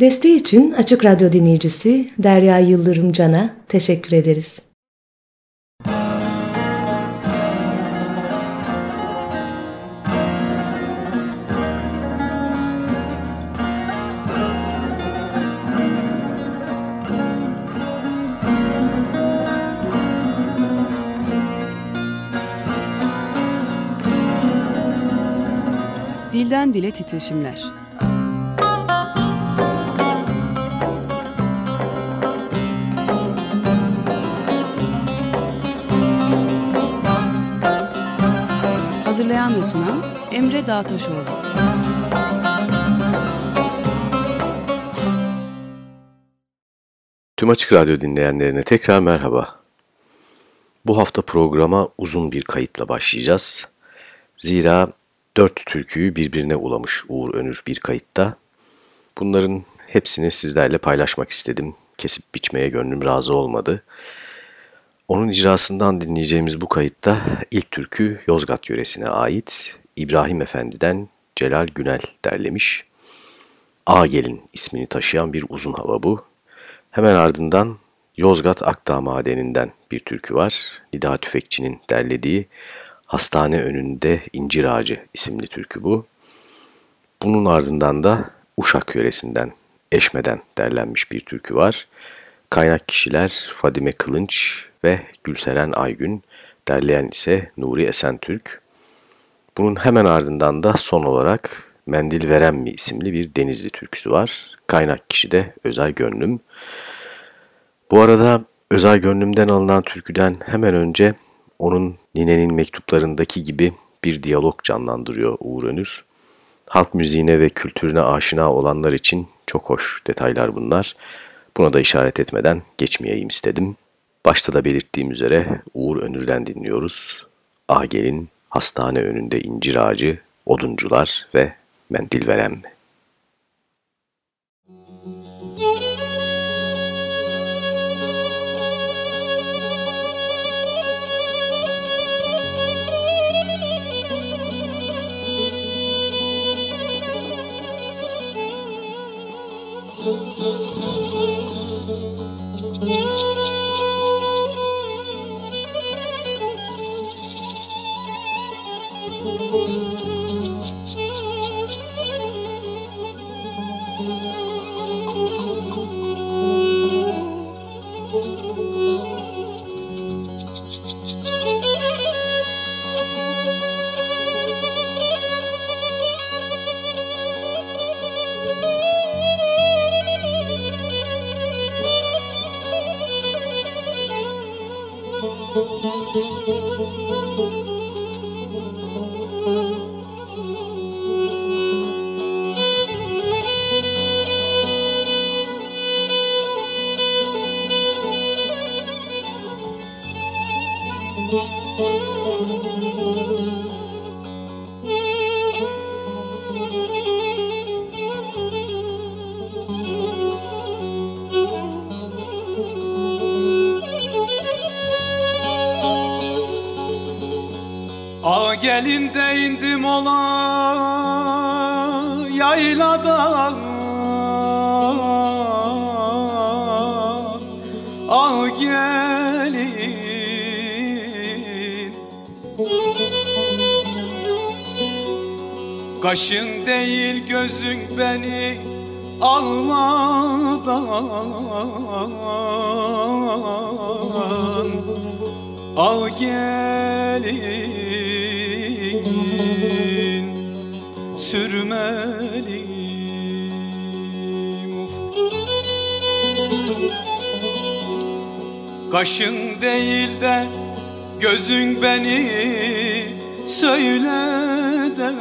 Desteği için Açık Radyo dinleyicisi Derya Yıldırım Can'a teşekkür ederiz. Dilden Dile Titreşimler Hazırlayan ve sunan Emre Dağtaşoğlu. Tüm Açık Radyo dinleyenlerine tekrar merhaba. Bu hafta programa uzun bir kayıtla başlayacağız. Zira dört türküyü birbirine ulamış Uğur Önür bir kayıtta. Bunların hepsini sizlerle paylaşmak istedim. Kesip biçmeye gönlüm razı olmadı. Onun icrasından dinleyeceğimiz bu kayıtta ilk türkü Yozgat yöresine ait İbrahim Efendi'den Celal Günel derlemiş. A Gelin ismini taşıyan bir uzun hava bu. Hemen ardından Yozgat Akdağ Madeni'nden bir türkü var. Nida Tüfekçi'nin derlediği Hastane Önünde İncir Ağacı isimli türkü bu. Bunun ardından da Uşak yöresinden, Eşme'den derlenmiş bir türkü var. Kaynak kişiler Fadime Kılınç ve Gülseren Aygün, derleyen ise Nuri Esentürk. Bunun hemen ardından da son olarak Mendil Veren mi isimli bir Denizli türküsü var. Kaynak kişi de Özay Gönlüm. Bu arada Özay Gönlüm'den alınan türküden hemen önce onun Nine'nin mektuplarındaki gibi bir diyalog canlandırıyor Uğur Önür. Halk müziğine ve kültürüne aşina olanlar için çok hoş detaylar bunlar. Buna da işaret etmeden geçmeyeyim istedim. Başta da belirttiğim üzere Uğur Önür'den dinliyoruz. Agel'in hastane önünde incir ağacı, oduncular ve mendil veren mi? Gelinde indim ola yayladan Ah gelin. Kaşın değil gözün beni ağladan Ah gelin sürmeliyim. Uf. Kaşın değil de gözün beni söyle de.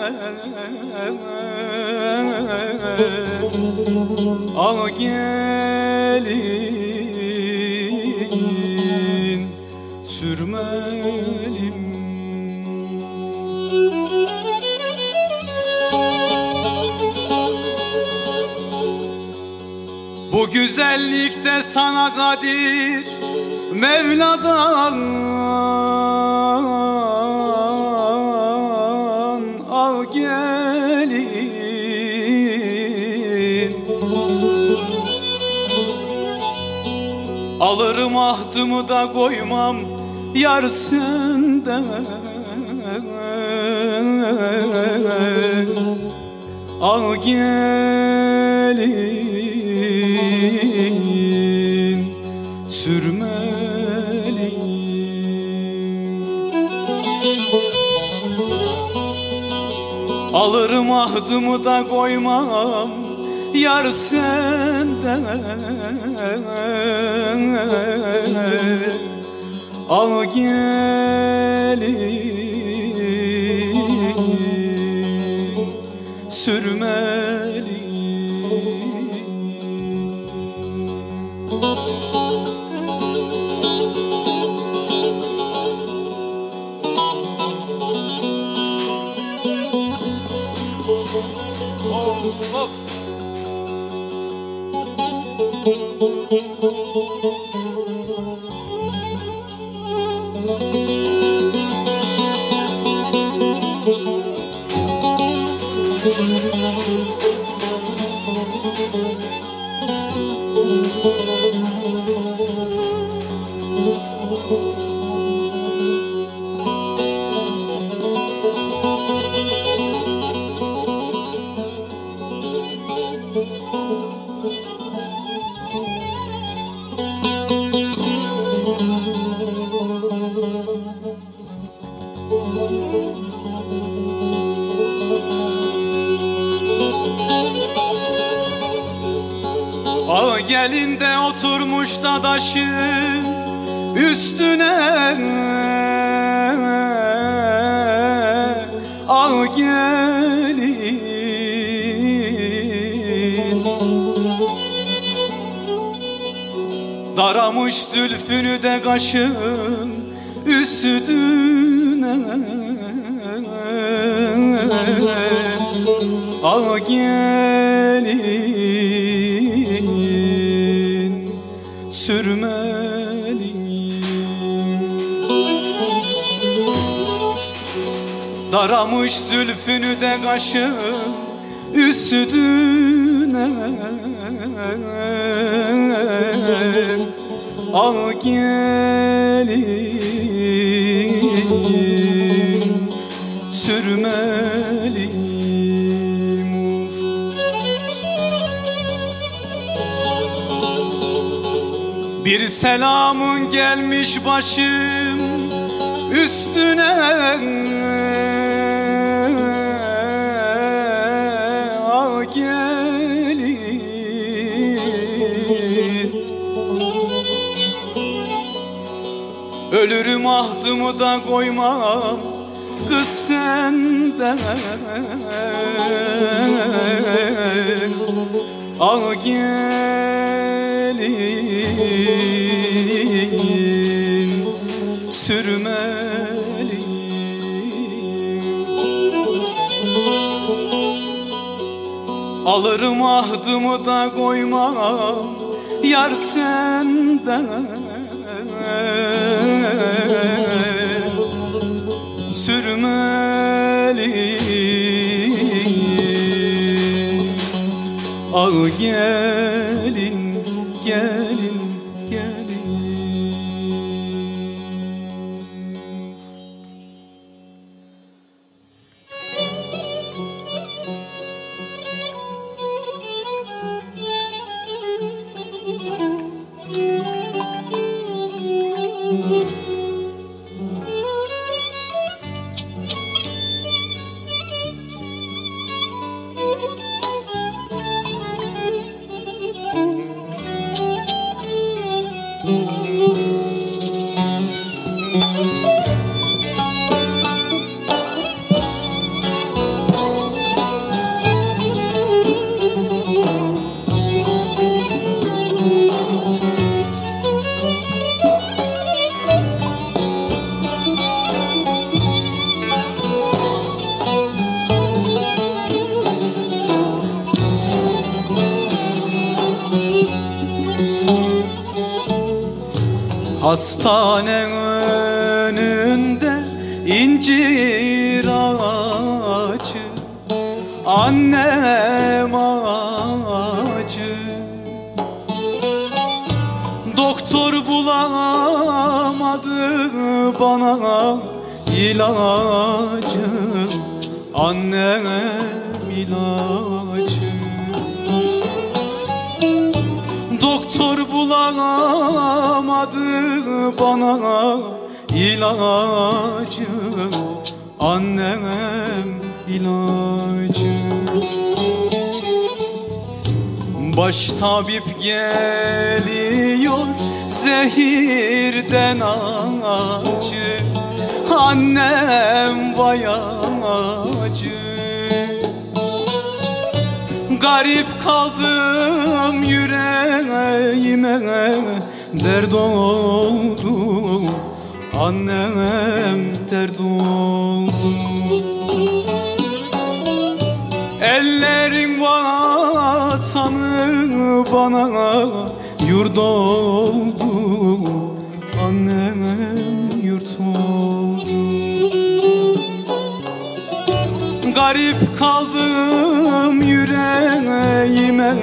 Al gelin sürmelim Bu güzellikte sana kadir Mevla'dan av gelin. Alırım ahdımı da koymam yar senden. Al gelin. Sürmeliyim. Alırım ahdımı da koymam yar senden. Al gelin sürmeli Of of oturmuş dadaşın üstüne. Al gelin. Daramış zülfünü de kaşın üstüne sürmeliyim. Daramış zülfünü de kaşın üstüne. Al gelin Bir selamın gelmiş başım üstüne. Al gelin. Ölürüm ahdımı da koymam kız senden. Al gelin sürmeliyim. Alırım ahdımı da koymam yar senden. Sürmeliyim. Al gelin Hastane önünde incir ağacı Annem acı Doktor bulamadı bana ilacı Annem ilacı. Doktor bulamadı bana ilacı Annem ilacı. Baş tabip geliyor zehirden acı. Annem vay acı Garip kaldım yüreğime Dert oldu Annem dert oldu. Ellerin vatanı bana yurt oldu. Annem yurt oldu. Garip kaldım yüreğime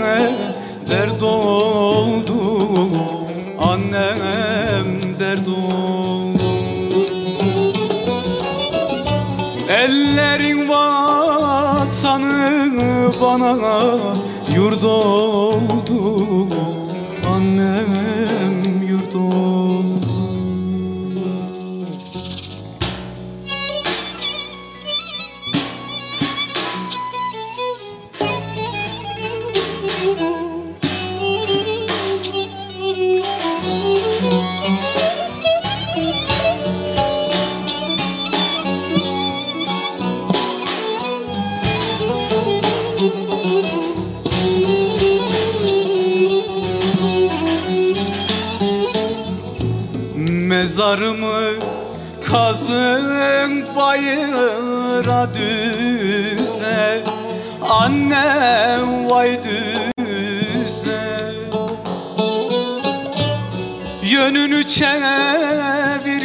bana yurt oldu Mezarımı kazın bayıra düze. Annem vay düze. Yönünü çevirin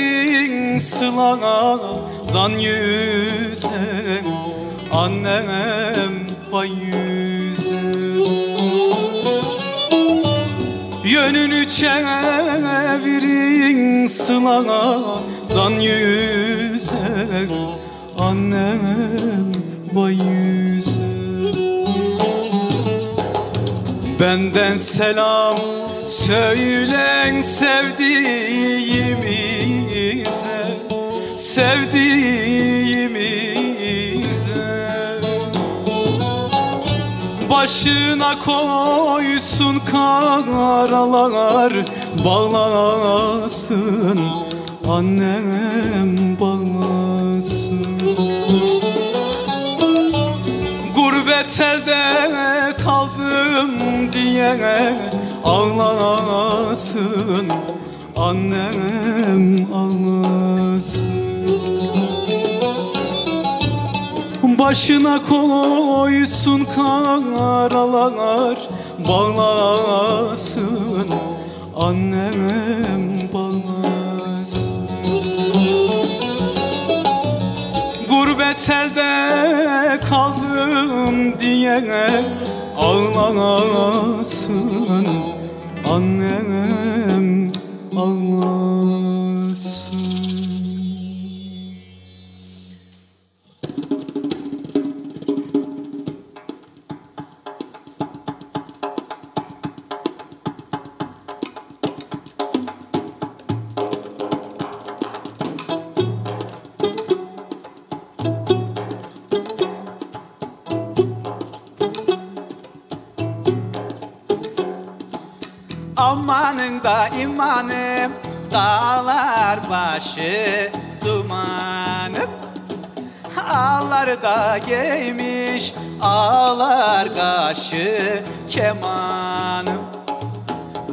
sıladan yüze. Annem vay yüze. Yönünü çevirin sıladan yüze Annem vay yüze. Benden selam söylen sevdiğimize Sevdiğimize. Başına koysun karalar Bağlasın annem bağlasın. Gurbet elde kaldım diye ağlasın Annem ağlasın. Başına koysun karalar Bağlasın Annem bağlasın Gurbet elde kaldım diye Ağlasın Annem ağlasın Amanın da imanım Dağlar başı dumanım. Ağlar da giymiş Ağlar kaşı kemanım.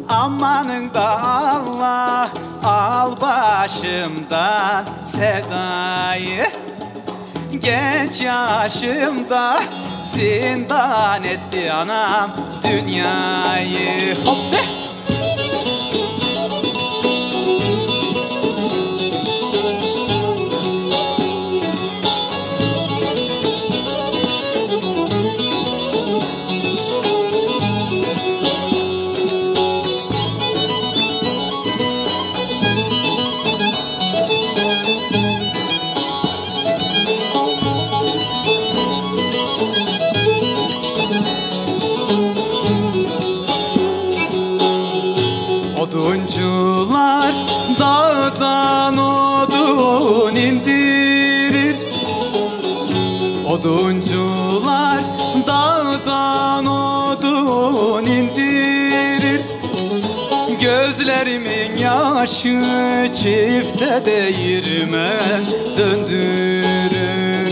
Amanın da Allah Al başımdan sevdayı. Genç yaşımda zindan etti anam dünyayı. Hop be! Yaşı çifte değirmen döndürür.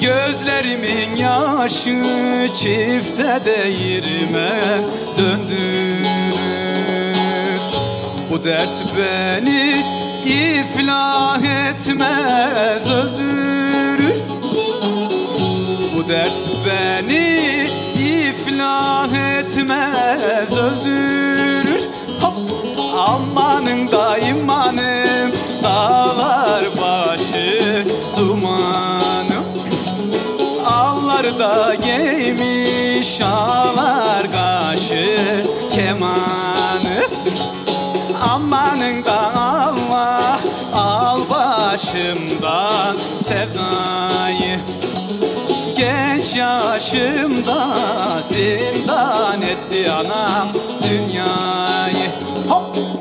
Gözlerimin yaşı çifte değirmen döndürür. Bu dert beni iflah etmez öldürür. Bu dert beni iflah etmez öldürür! Amanın da imanım dağlar başı dumanım Allarda giymiş ağlar kaşı kemanı. Amanın da Allah al başımdan sevdayı. Genç yaşımda zindan etti anam dünyayı. Hop!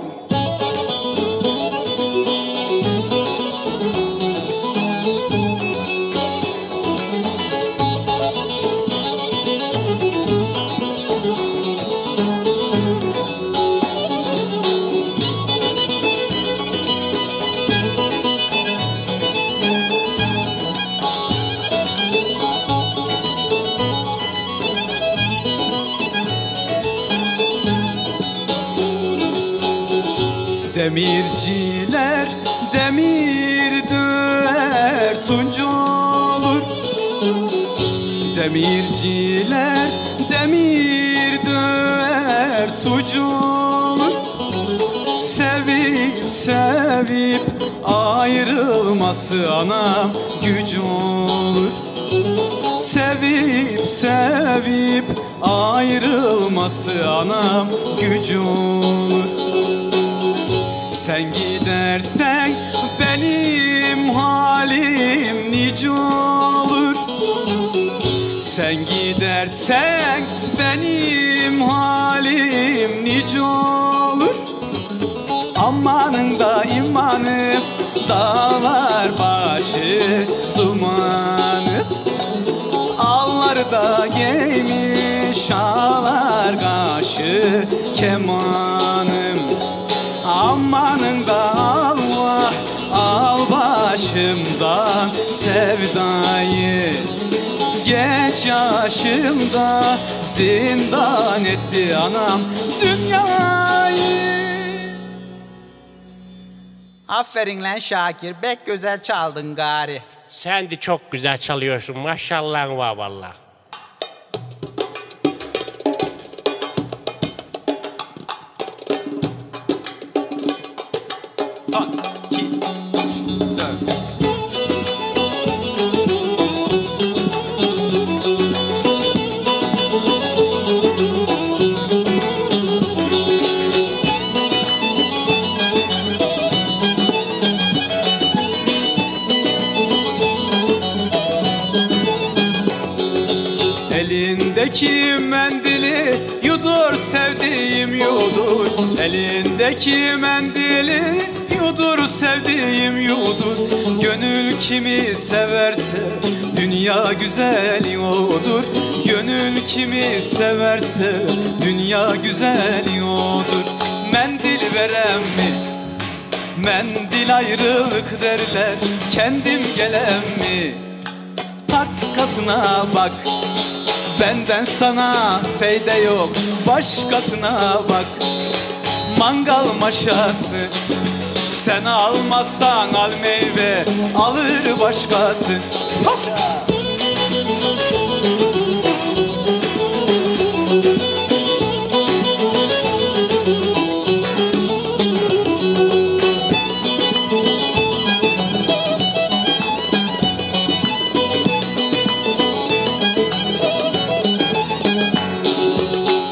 Olur Sevip sevip ayrılması anam güç olur. Sevip sevip ayrılması anam güç olur. Sen gidersen benim halim nice olur. Sen gidersen benim halim nice olur. Amanın da imanım dağlar başı dumanı. Allarda giymiş ağlar kaşı kemanım. Amanın da Allah al başımdan sevdayı Geç yaşımda zindan etti anam dünyayı Aferin lan Şakir. Bek güzel çaldın gari. Sen de çok güzel çalıyorsun. Maşallah var valla. Elindeki mendili yudur sevdiğim yudur. Gönül kimi severse dünya güzeli odur. Gönül kimi severse dünya güzeli odur. Mendil verem mi? Mendil ayrılık derler. Kendim gelem mi? Takkasına bak. Benden sana feyde yok. Başkasına bak Mangal maşası Sen almazsan al meyve Alır başkası!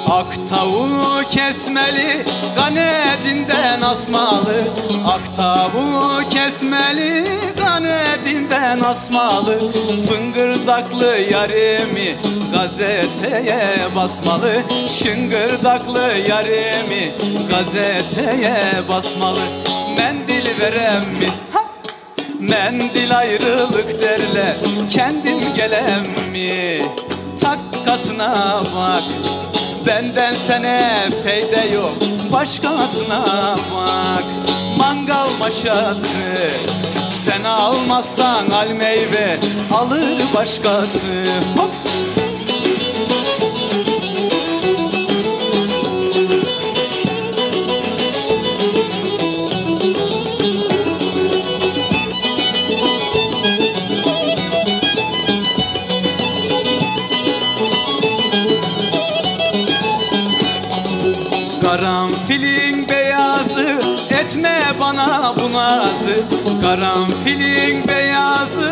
Ak tavuğu kesmeli, kanedinden asmalı Ak tavuğu kesmeli, kanedinden asmalı Fıngırdaklı yarimi gazeteye basmalı Şıngırdaklı yarimi gazeteye basmalı Mendil verem mi? Ha! Mendil ayrılık derler kendim gelem mi? Takkasına bak Benden sene feyde yok Başkasına bak. Mangal maşası Sen almazsan al meyve Alır başkası. Hop nazı Karanfilin beyazı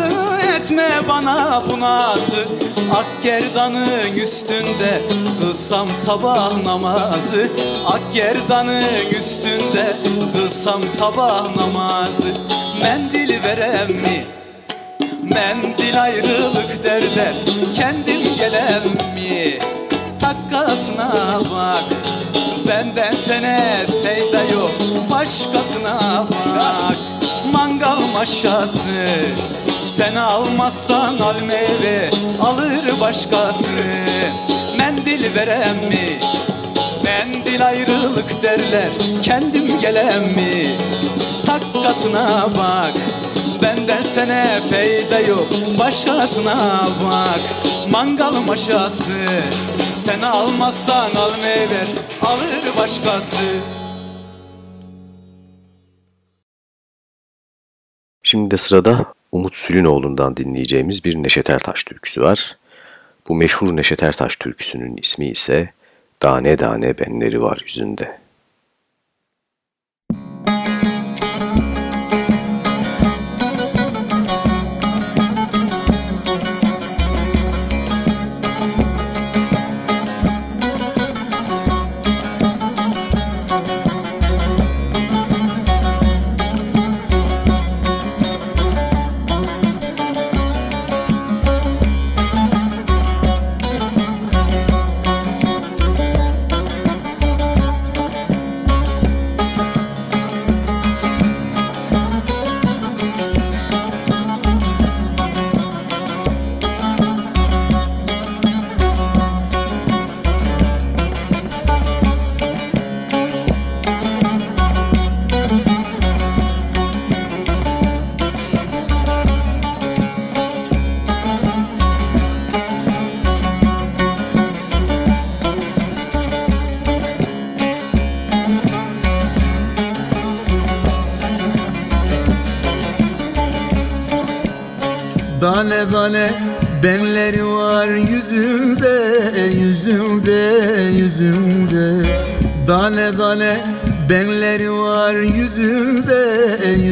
etme bana bu nazı Ak üstünde kılsam sabah namazı Ak gerdanın üstünde kılsam sabah namazı Mendil verem mi? Mendil ayrılık derler Kendim gelem mi? Takkasına bak Benden sene feyda yok. Başkasına bak Mangal maşası. Sen almazsan al meyve Alır başkası. Mendil verem mi? Mendil ayrılık derler Kendim gelem mi? Takkasına bak Benden sene feyda yok. Başkasına bak Mangal maşası Sen almazsan al meyver Alır başkası Şimdi de sırada Umut Sülünoğlu'ndan dinleyeceğimiz bir Neşet Ertaş türküsü var. Bu meşhur Neşet Ertaş türküsünün ismi ise Dane Dane Benleri Var Yüzünde.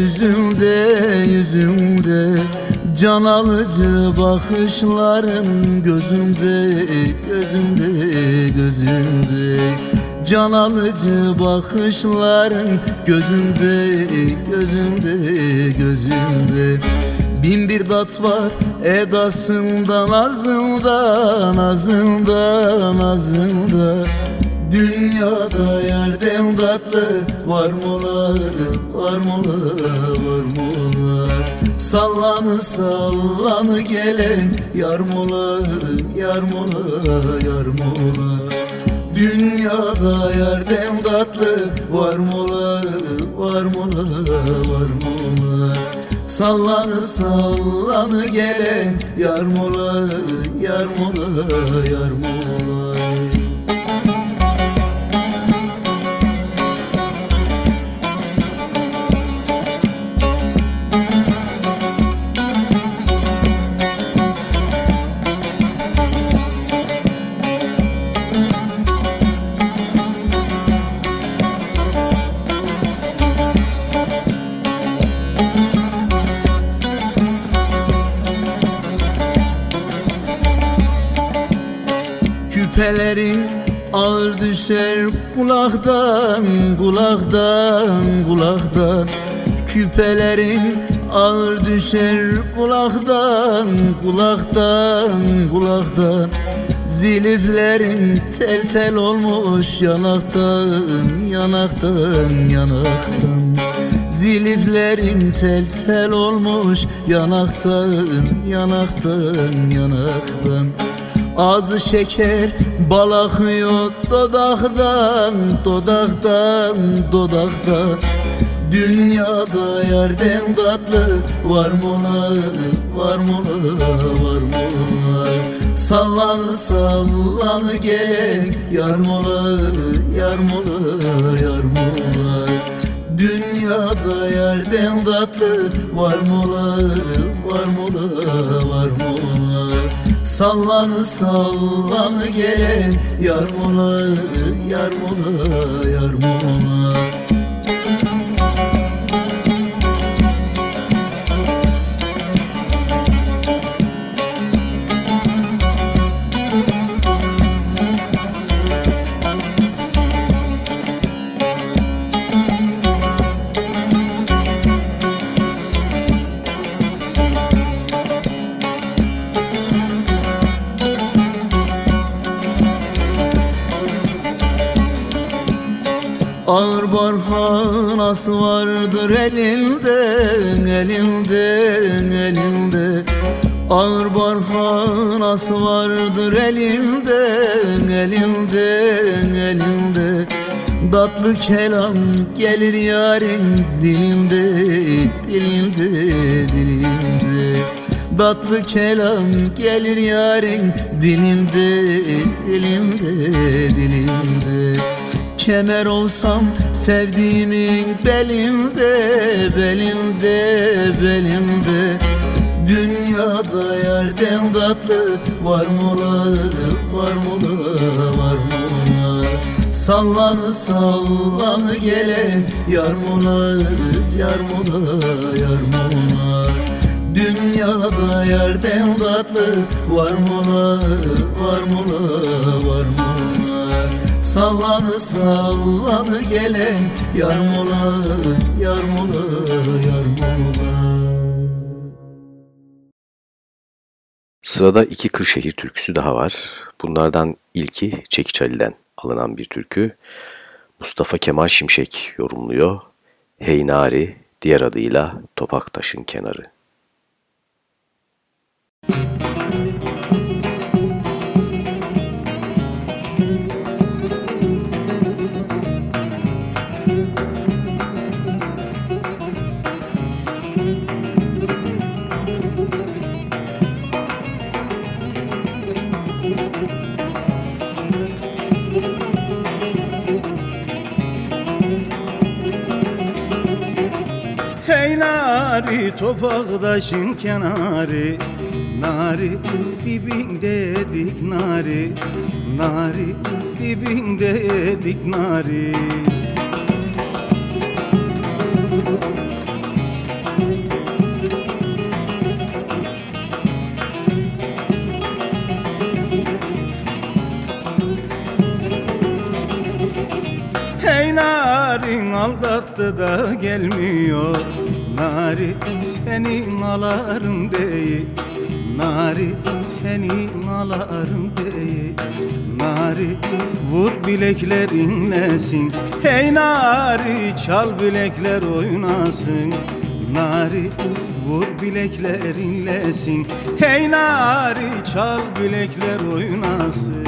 Yüzümde, yüzümde, Can alıcı bakışların gözümde, gözümde, gözümde. Can alıcı bakışların gözümde, gözümde, gözümde. Bin bir dat var edasında nazında nazında nazında Dünyada yerden tatlı var mola var mola var mola Sallanı sallanı gelen yar mola yar mola yar mola Dünyada yerden tatlı var mola var mola var mola Sallanı sallanı gelen yar mola yar mola yar mola Küpelerin ağır düşer kulaktan kulaktan kulaktan. Küpelerin ağır düşer kulaktan kulaktan kulaktan. Ziliflerin tel tel olmuş yanaktan yanaktan yanaktan. Ziliflerin tel tel olmuş yanaktan yanaktan yanaktan Ağzı şeker bal akıyor dodaktan Dodaktan dodaktan. Dünyada yerden tatlı var mı ola, var mı ola, var mı ola Sallan sallan gel yar mola, yar mola, yar mola Dünyada yerden tatlı var mola, var mola, var mola Sallan sallan gel. Yar mola, yar mola, yar mola Ağır barhanası vardır elinde, elinde, elinde. Ağır barhanası vardır elinde, elinde, elinde. Tatlı kelam gelir yarın dilinde, dilinde, dilinde Tatlı kelam gelir yarın dilinde, dilinde, dilinde Kemer olsam sevdiğimin belinde, belinde, belinde. Dünyada yerden tatlı var mola, var mola, var mola Sallanı sallanı gele yar mola, yar mola, yar mola Dünyada yerden tatlı var mola, var mola, var mola Sallanı sallanı gelen yar mola, yar mola, yar mola Sırada iki Kırşehir türküsü daha var. Bunlardan ilki Çekiç Ali'den alınan bir türkü. Mustafa Kemal Şimşek yorumluyor. Hey Nari, diğer adıyla Topak Taşın Kenarı. Nari topaktaşın kenarı Nari dibinde dik nari Nari dibinde dik nari. Hey narin aldattı da gelmiyor Nari senin aların değil Nari senin aların değil Nari vur bilekler inlesin Hey nari çal bilekler oynasın. Nari vur bilekler inlesin Hey nari çal bilekler oynasın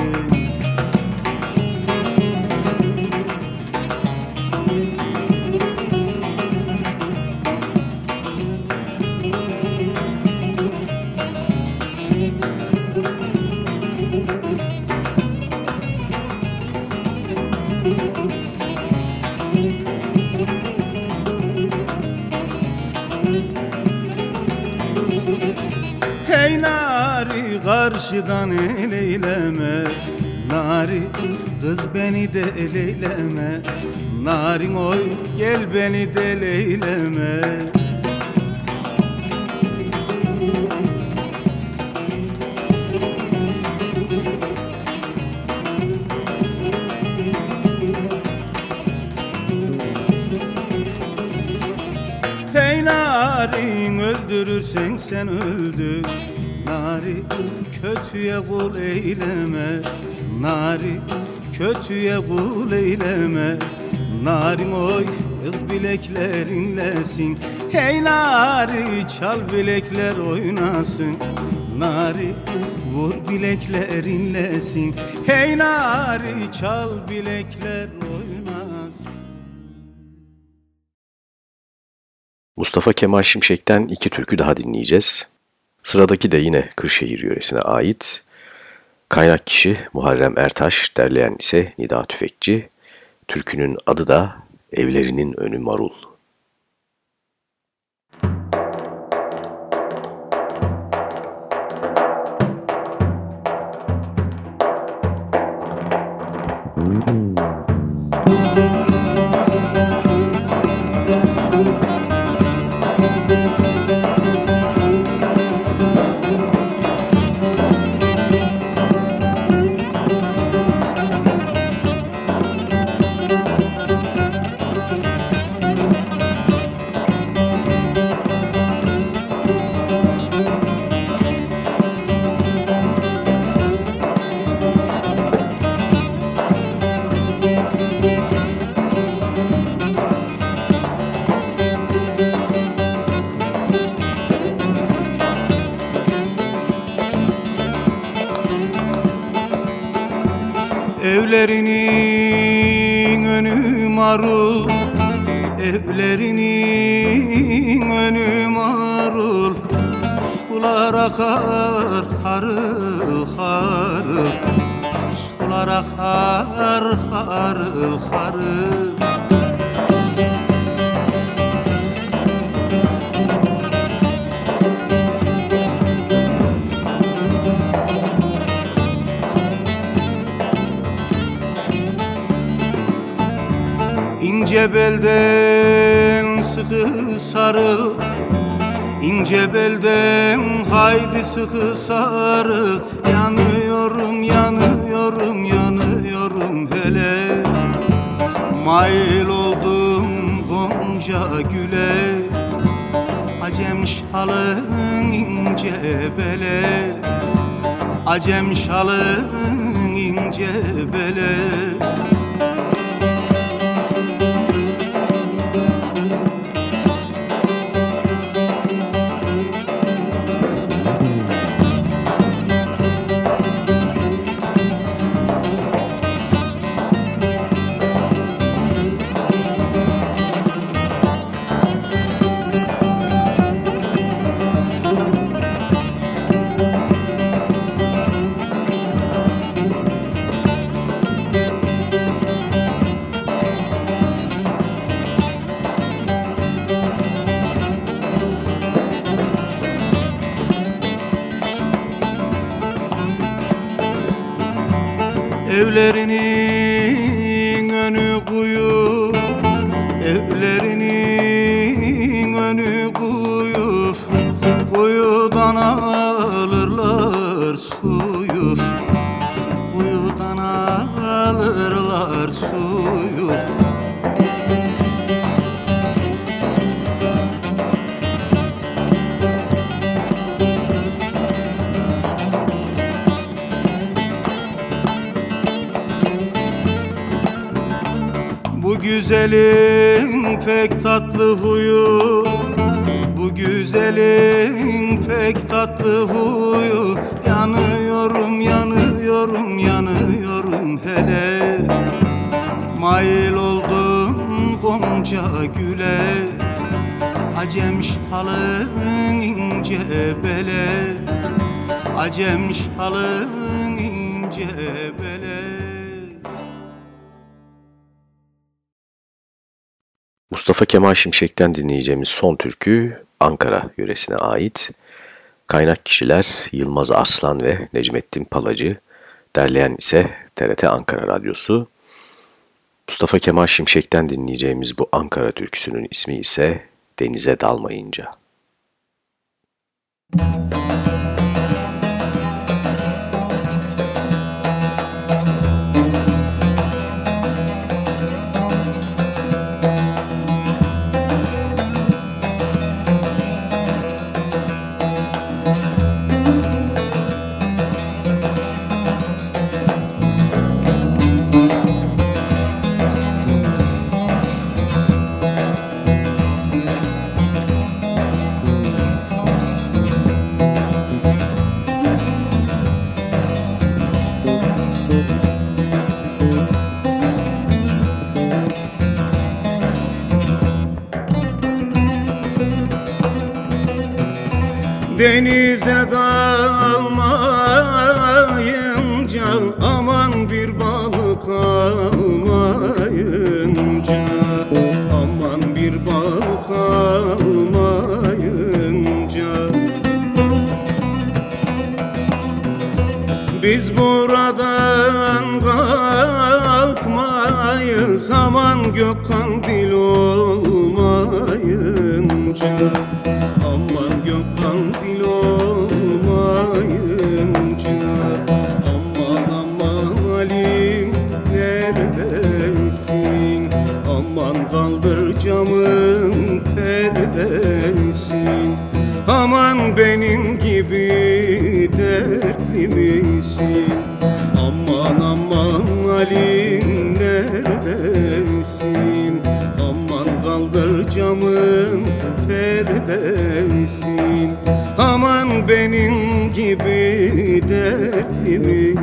karşıdan el eyleme Nari kız beni de el eyleme. Narin oy gel beni de el eyleme. Hey narin öldürürsen sen öldür. Nari kötüye kul eyleme Nari kötüye kul eyleme Narin oy kız bilekler inlesin Hey nari çal bilekler oynasın. Nari Vur bilekler inlesin Hey nari çal bilekler oynasın. Mustafa Kemal Şimşek'ten iki türkü daha dinleyeceğiz. Sıradaki de yine Kırşehir yöresine ait. Kaynak kişi Muharrem Ertaş, derleyen ise Nida Tüfekçi. Türkünün adı da Evlerinin Önü Marul. Akar harıl harıl. Sular akar harıl harıl. İnce belden sıkı sarıl İnce haydi sıkı sarıl. Yanıyorum yanıyorum yanıyorum hele. Mail oldum gonca güle. Acem şalın ince bele. Acem şalın ince bele Evlerinin güzelin pek tatlı huyu. Bu güzelin pek tatlı huyu. Yanıyorum yanıyorum yanıyorum hele. Mail oldum gonca güle. Acem şalın ince bele. Acem şalın Mustafa Kemal Şimşek'ten dinleyeceğimiz son türkü Ankara yöresine ait. Kaynak kişiler Yılmaz Arslan ve Necmettin Palacı, derleyen ise TRT Ankara Radyosu. Mustafa Kemal Şimşek'ten dinleyeceğimiz bu Ankara türküsünün ismi ise Denize Dalmayınca. Denize dalmayınca aman bir balık almayınca aman bir balık almayınca Biz buradan kalkmayız aman gök kandil olmayınca Aman gök kandil olmayınca Aman aman Ali neredesin? Aman kaldır camın perdesin Aman benim gibi dertli Aman aman Ali camın perdesin. Aman benim gibi dertli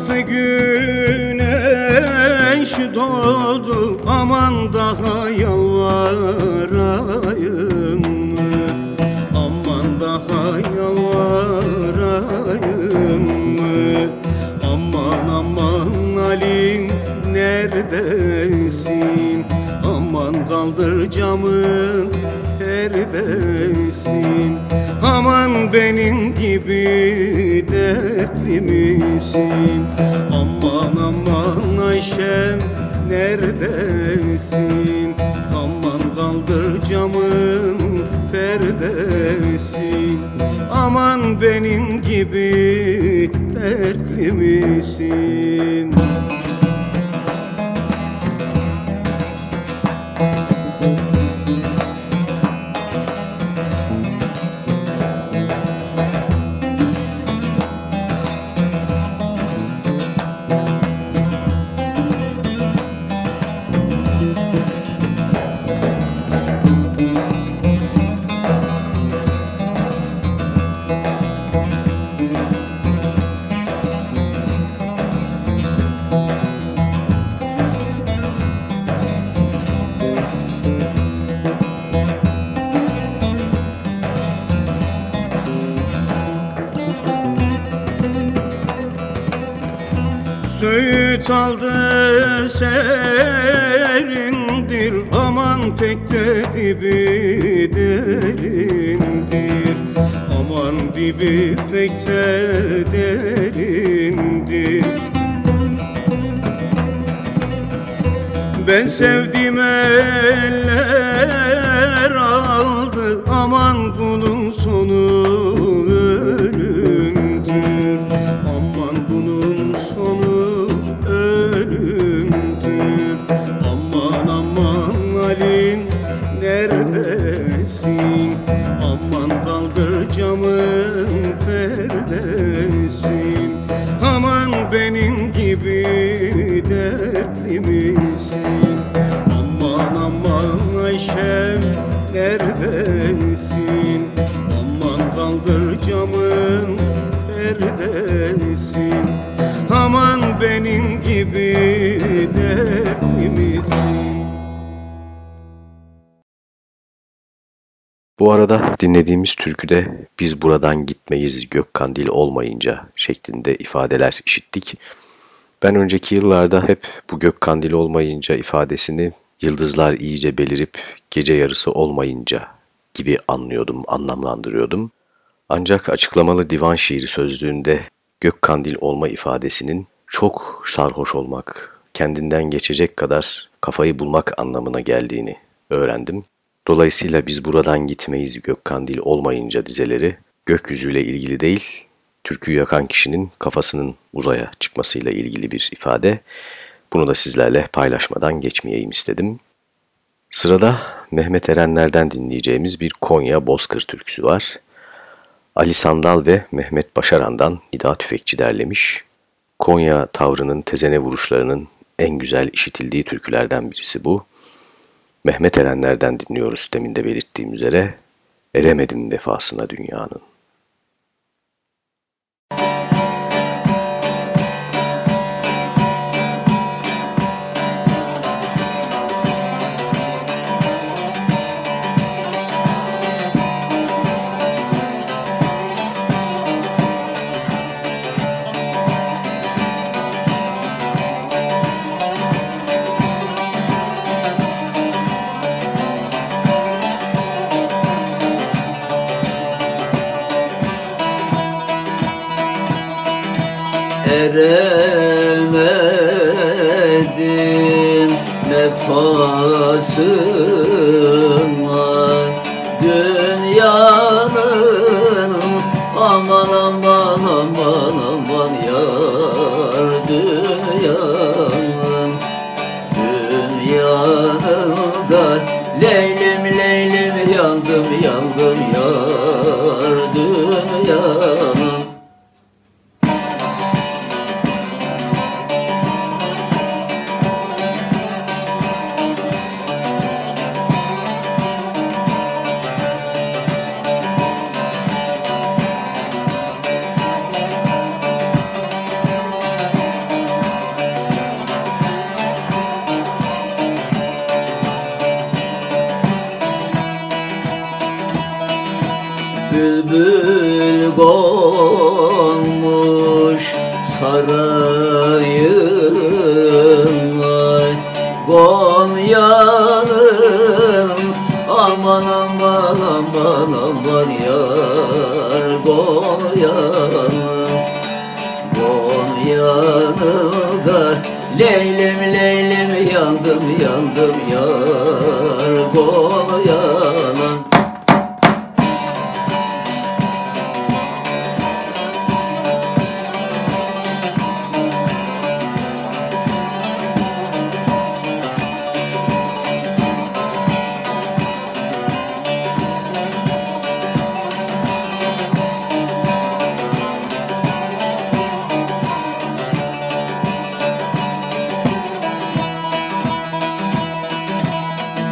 Ay battı güneş doğdu aman daha yalvarayım Aman daha yalvarayım Aman aman Alim neredesin? Aman kaldır camın perdesin Aman benim gibi misin? Aman aman Ayşem neredesin? Aman kaldır camın perdesin. Aman benim gibi dertli misin Söğüt aldı serindir. Aman pek de dibi derindir. Aman dibi pek de derindir Ben sevdim eller neredesin Aman kaldır camın perdesin. Aman benim gibi dertli misin? Aman aman Ayşem neredesin? Aman kaldır camın perdesin. Aman benim gibi dertli misin Bu arada dinlediğimiz türküde biz buradan gitmeyiz gök kandil olmayınca şeklinde ifadeler işittik. Ben önceki yıllarda hep bu gök kandili olmayınca ifadesini yıldızlar iyice belirip gece yarısı olmayınca gibi anlıyordum, anlamlandırıyordum. Ancak açıklamalı divan şiiri sözlüğünde gök kandil olma ifadesinin çok sarhoş olmak, kendinden geçecek kadar kafayı bulmak anlamına geldiğini öğrendim. Dolayısıyla biz buradan gitmeyiz gök kandil olmayınca dizeleri gökyüzüyle ilgili değil, türküyü yakan kişinin kafasının uzaya çıkmasıyla ilgili bir ifade. Bunu da sizlerle paylaşmadan geçmeyeyim istedim. Sırada Mehmet Erenler'den dinleyeceğimiz bir Konya Bozkır türküsü var. Ali Sandal ve Mehmet Başaran'dan Nida Tüfekçi derlemiş. Konya tavrının tezene vuruşlarının en güzel işitildiği türkülerden birisi bu. Mehmet Erenler'den dinliyoruz demin de belirttiğim üzere. Eremedim vefasına dünyanın. Eremedim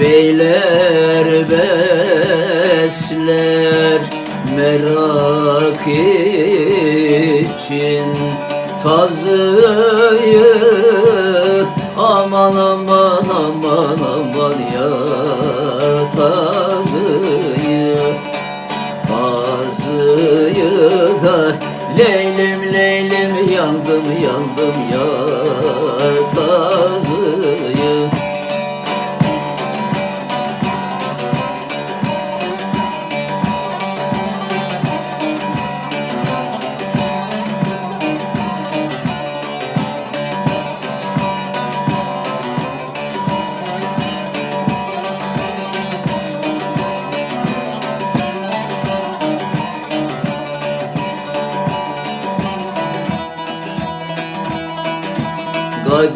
Beyler besler merak için Tazıyı aman aman aman aman ya Tazıyı Tazıyı da Leylim leylim yandım yandım ya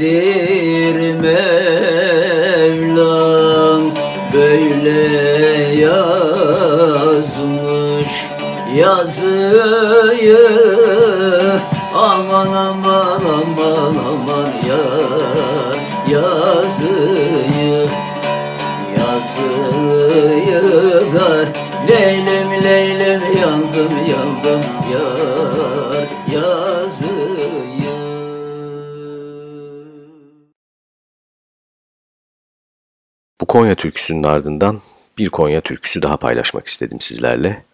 Kadir Mevlam böyle yazmış yazıyı. Aman aman aman aman ya yazıyı Yazıyı da Leylim leylim yandım yandım yar Bu Konya türküsünün ardından bir Konya türküsü daha paylaşmak istedim sizlerle.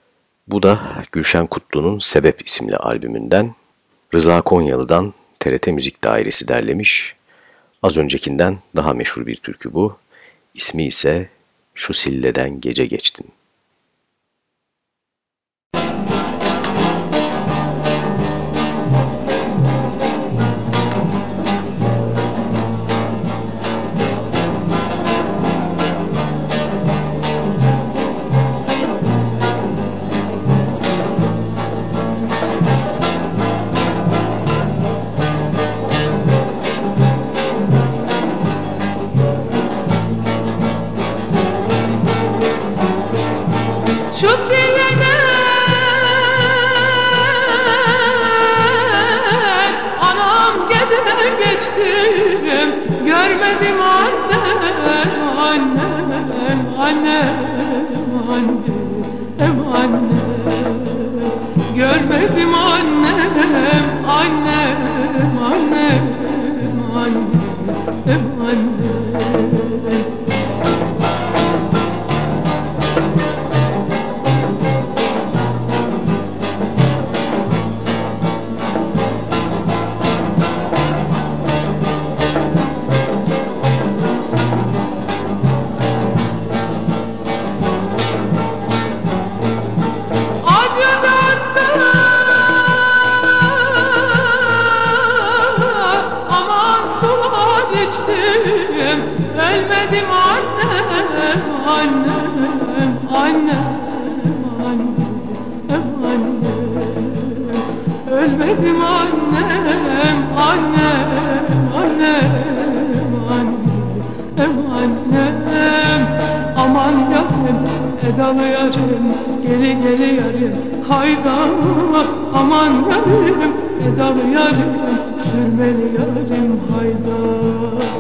Bu da Gülşen Kutlu'nun Sebep isimli albümünden Rıza Konyalı'dan TRT Müzik Dairesi derlemiş. Az öncekinden daha meşhur bir türkü bu. İsmi ise Şu Sille'den Gece Geçtin. annem, annem, annem, annem. Sevdim annem, annem, annem, annem, annem. Aman yarim, edalı yarim, geri geri yarim Hayda, aman yarim, edalı yarim, sürmeli yarim Hayda.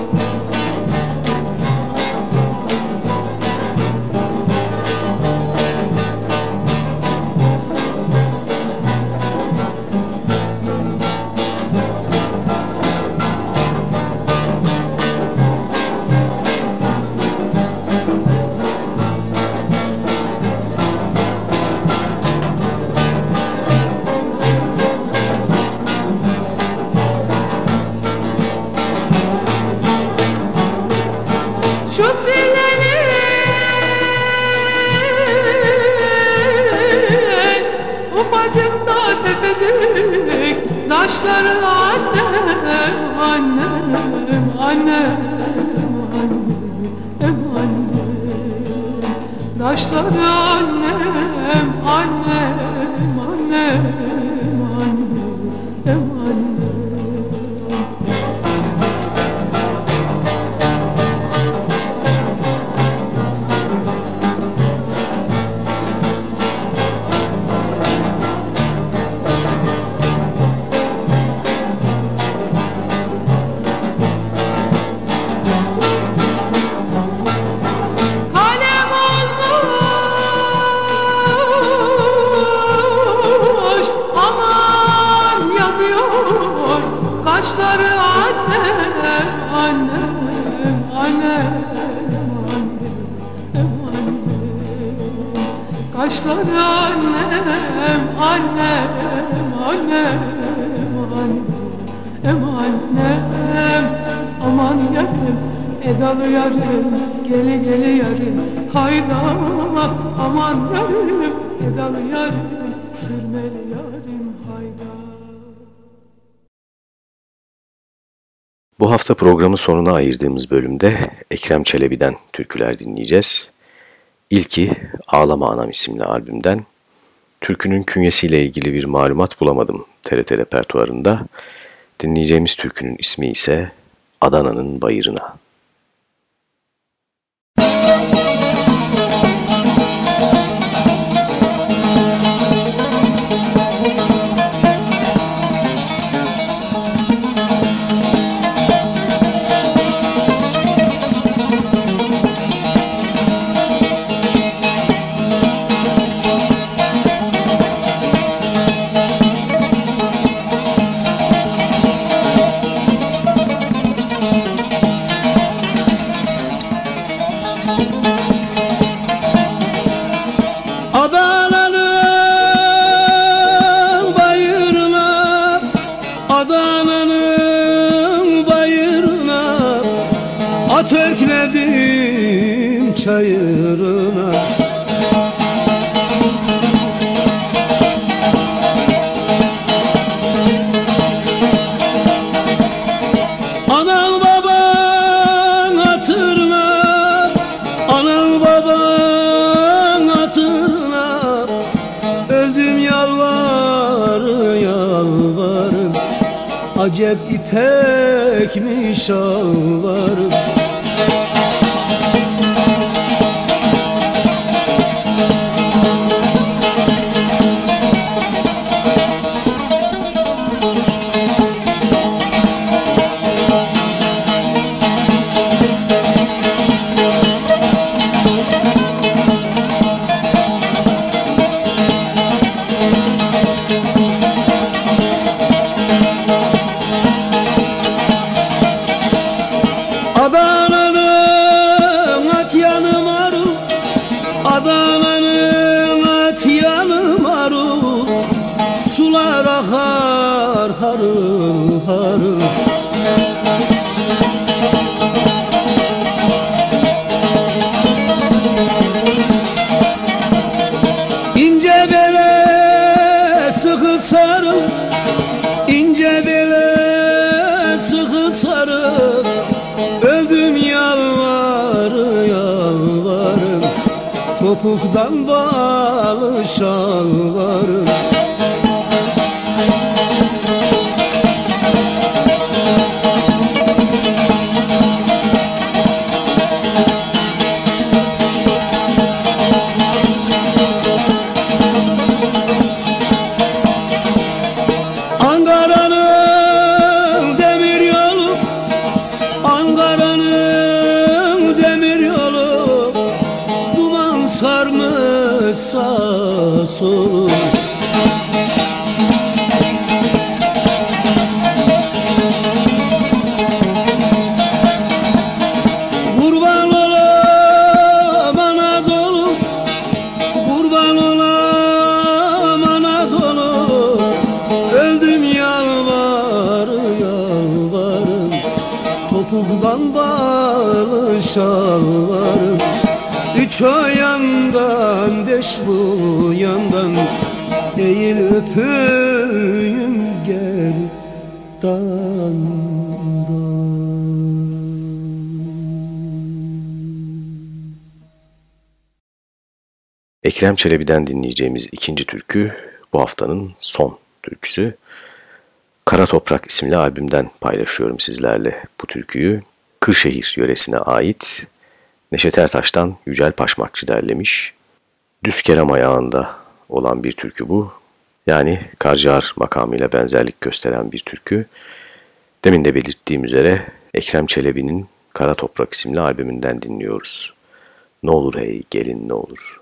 saçları anne anne anne Kaşları annem, annem, annem, annem, annem Aman yarım, edalı yarım, geli geli yarım Hayda, aman yarım, edalı yarım Bu hafta programın sonuna ayırdığımız bölümde Ekrem Çelebi'den türküler dinleyeceğiz. İlki Ağlama Anam isimli albümden. Türkünün künyesiyle ilgili bir malumat bulamadım TRT repertuarında. Dinleyeceğimiz türkünün ismi ise Adana'nın Bayırına. Acep ipekmiş şalvarım sağ solu Eğil öpeyim gel Ekrem Çelebi'den dinleyeceğimiz ikinci türkü bu haftanın son türküsü. Kara Toprak isimli albümden paylaşıyorum sizlerle bu türküyü. Kırşehir yöresine ait Neşet Ertaş'tan Yücel Paşmakçı derlemiş. Düz kerem ayağında olan bir türkü bu. Yani Karcar makamıyla benzerlik gösteren bir türkü. Demin de belirttiğim üzere Ekrem Çelebi'nin Kara Toprak isimli albümünden dinliyoruz. Ne olur hey gelin ne olur.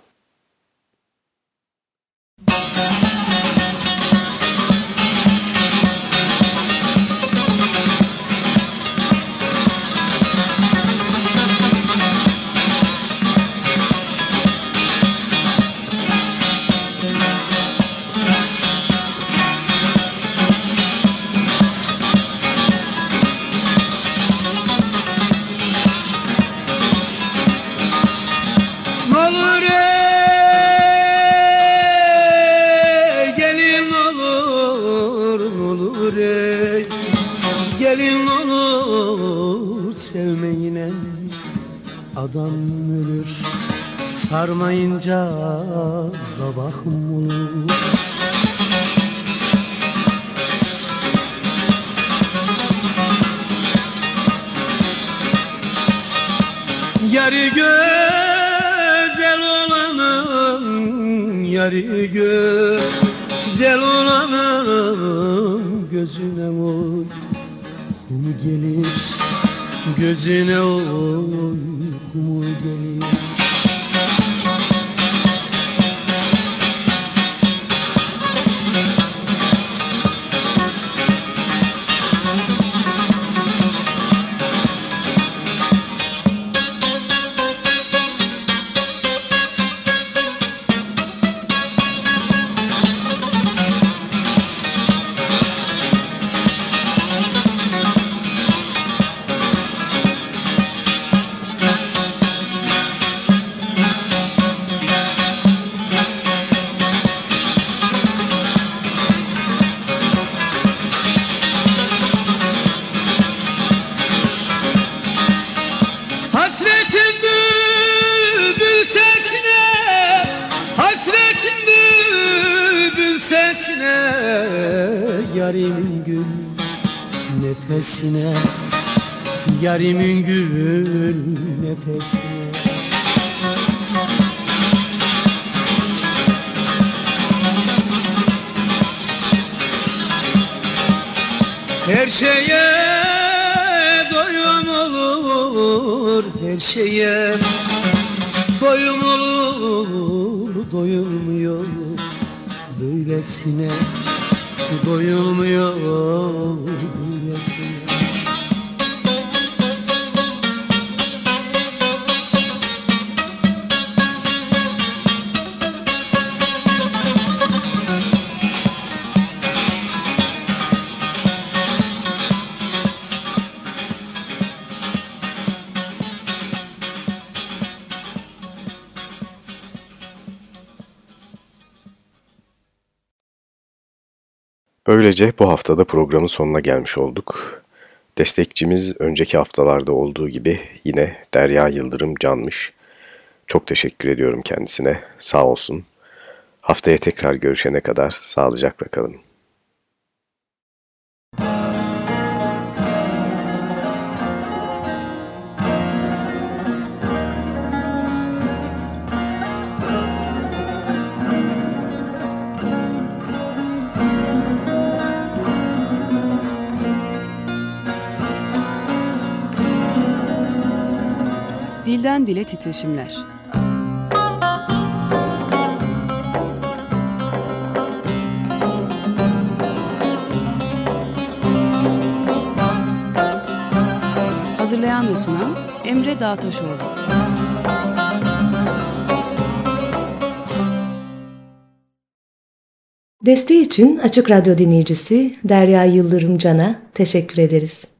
Sarmayınca sabah mı olur? Yarı güzel olanın Yarı güzel olanın Gözüne oy Kumu gelir Gözüne oy Kumu gelir Her şeye doyum olur Her şeye doyum olur Doyulmuyor böylesine Doyulmuyor böylesine Böylece bu haftada programın sonuna gelmiş olduk. Destekçimiz önceki haftalarda olduğu gibi yine Derya Yıldırım Canmış. Çok teşekkür ediyorum kendisine. Sağ olsun. Haftaya tekrar görüşene kadar sağlıcakla kalın. Dilden dile titreşimler. Hazırlayan ve sunan Emre Dağtaşoğlu. Desteği için Açık Radyo dinleyicisi Derya Yıldırım Can'a teşekkür ederiz.